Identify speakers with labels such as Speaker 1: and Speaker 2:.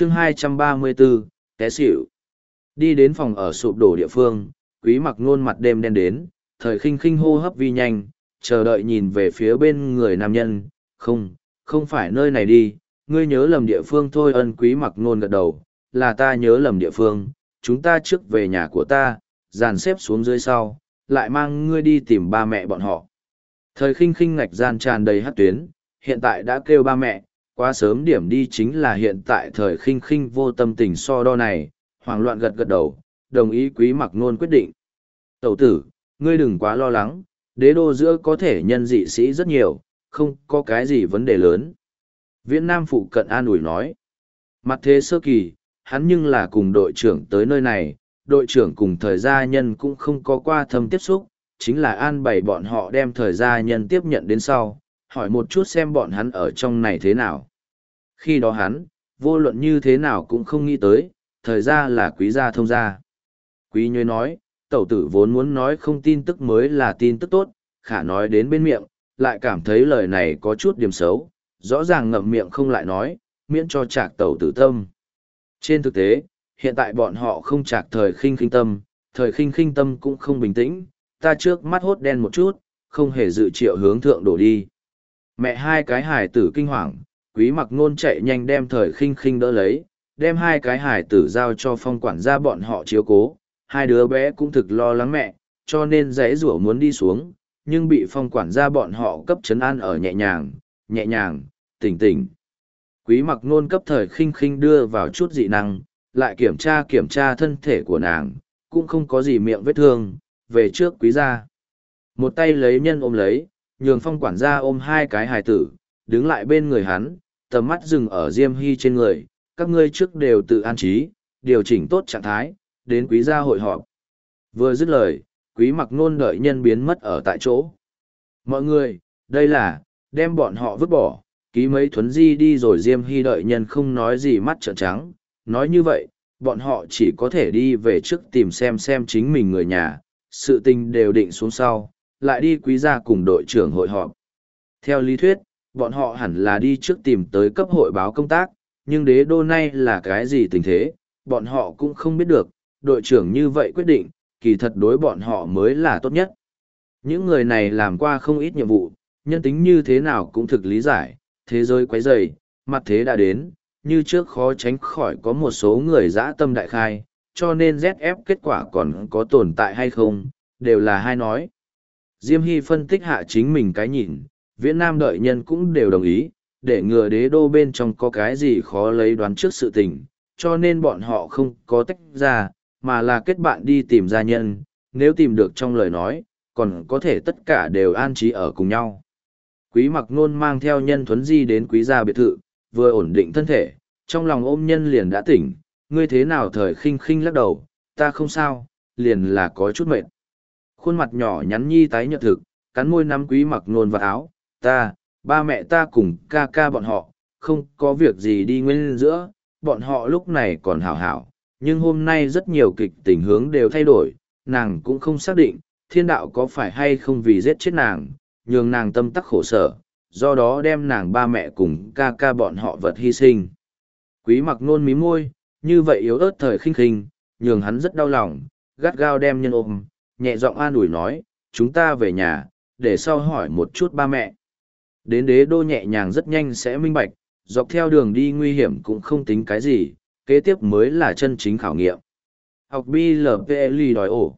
Speaker 1: chương 234, té xỉu. Đi đến phòng ở sụp đổ địa phương, quý mặc nôn mặt đêm đen đến, thời khinh khinh hô hấp vi nhanh, chờ đợi nhìn về phía bên người nam nhân, không, không phải nơi này đi, ngươi nhớ lầm địa phương thôi ân quý mặc nôn gật đầu, là ta nhớ lầm địa phương, chúng ta trước về nhà của ta, dàn xếp xuống dưới sau, lại mang ngươi đi tìm ba mẹ bọn họ. Thời khinh khinh ngạch gian tràn đầy hát tuyến, hiện tại đã kêu ba mẹ, quá sớm điểm đi chính là hiện tại thời khinh khinh vô tâm tình so đo này, hoảng loạn gật gật đầu, đồng ý quý mặc nôn quyết định. Tẩu tử, ngươi đừng quá lo lắng, đế đô giữa có thể nhân dị sĩ rất nhiều, không có cái gì vấn đề lớn. Viễn Nam phụ cận an ủi nói. Mặt thế sơ kỳ, hắn nhưng là cùng đội trưởng tới nơi này, đội trưởng cùng thời gia nhân cũng không có qua thâm tiếp xúc, chính là an bày bọn họ đem thời gia nhân tiếp nhận đến sau, hỏi một chút xem bọn hắn ở trong này thế nào. Khi đó hắn, vô luận như thế nào cũng không nghĩ tới, thời ra là quý gia thông gia. Quý nhuê nói, tẩu tử vốn muốn nói không tin tức mới là tin tức tốt, khả nói đến bên miệng, lại cảm thấy lời này có chút điểm xấu, rõ ràng ngậm miệng không lại nói, miễn cho chạc tẩu tử tâm. Trên thực tế, hiện tại bọn họ không chạc thời khinh khinh tâm, thời khinh khinh tâm cũng không bình tĩnh, ta trước mắt hốt đen một chút, không hề dự triệu hướng thượng đổ đi. Mẹ hai cái hải tử kinh hoàng, quý mặc nôn chạy nhanh đem thời khinh khinh đỡ lấy, đem hai cái hải tử giao cho phong quản gia bọn họ chiếu cố, hai đứa bé cũng thực lo lắng mẹ, cho nên dãy rủa muốn đi xuống, nhưng bị phong quản gia bọn họ cấp chấn an ở nhẹ nhàng, nhẹ nhàng, tỉnh tỉnh. Quý mặc nôn cấp thời khinh khinh đưa vào chút dị năng, lại kiểm tra kiểm tra thân thể của nàng, cũng không có gì miệng vết thương, về trước quý gia. Một tay lấy nhân ôm lấy, nhường phong quản gia ôm hai cái hài tử, đứng lại bên người hắn, tầm mắt dừng ở Diêm Hy trên người, các ngươi trước đều tự an trí, điều chỉnh tốt trạng thái, đến quý gia hội họp. Vừa dứt lời, quý mặc nôn đợi nhân biến mất ở tại chỗ. Mọi người, đây là, đem bọn họ vứt bỏ, ký mấy thuấn di đi rồi Diêm Hy đợi nhân không nói gì mắt trợn trắng, nói như vậy, bọn họ chỉ có thể đi về trước tìm xem xem chính mình người nhà, sự tình đều định xuống sau, lại đi quý gia cùng đội trưởng hội họp. Theo lý thuyết, bọn họ hẳn là đi trước tìm tới cấp hội báo công tác, nhưng đế đô nay là cái gì tình thế, bọn họ cũng không biết được, đội trưởng như vậy quyết định, kỳ thật đối bọn họ mới là tốt nhất. Những người này làm qua không ít nhiệm vụ, nhân tính như thế nào cũng thực lý giải, thế giới quấy dày, mặt thế đã đến, như trước khó tránh khỏi có một số người dã tâm đại khai, cho nên ZF kết quả còn có tồn tại hay không, đều là hai nói. Diêm Hy phân tích hạ chính mình cái nhìn, Viễn Nam đợi nhân cũng đều đồng ý, để ngừa đế đô bên trong có cái gì khó lấy đoán trước sự tình, cho nên bọn họ không có tách ra, mà là kết bạn đi tìm gia nhân, nếu tìm được trong lời nói, còn có thể tất cả đều an trí ở cùng nhau. Quý mặc nôn mang theo nhân thuấn di đến quý gia biệt thự, vừa ổn định thân thể, trong lòng ôm nhân liền đã tỉnh, ngươi thế nào thời khinh khinh lắc đầu, ta không sao, liền là có chút mệt. Khuôn mặt nhỏ nhắn nhi tái nhợt thực, cắn môi nắm quý mặc nôn vào áo, ta, ba mẹ ta cùng ca ca bọn họ, không có việc gì đi nguyên giữa, bọn họ lúc này còn hảo hảo, nhưng hôm nay rất nhiều kịch tình hướng đều thay đổi, nàng cũng không xác định, thiên đạo có phải hay không vì giết chết nàng, nhường nàng tâm tắc khổ sở, do đó đem nàng ba mẹ cùng ca ca bọn họ vật hy sinh. Quý mặc nôn mí môi, như vậy yếu ớt thời khinh khinh, nhường hắn rất đau lòng, gắt gao đem nhân ôm, nhẹ giọng an ủi nói, chúng ta về nhà, để sau hỏi một chút ba mẹ. Đến đế đô nhẹ nhàng rất nhanh sẽ minh bạch, dọc theo đường đi nguy hiểm cũng không tính cái gì, kế tiếp mới là chân chính khảo nghiệm. Học BLPLI đòi ổ.